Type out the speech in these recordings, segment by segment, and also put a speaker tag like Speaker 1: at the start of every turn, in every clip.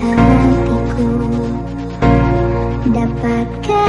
Speaker 1: hatiku
Speaker 2: dapatkan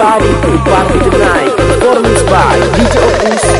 Speaker 2: Party to party tonight. Performance by DJ Opus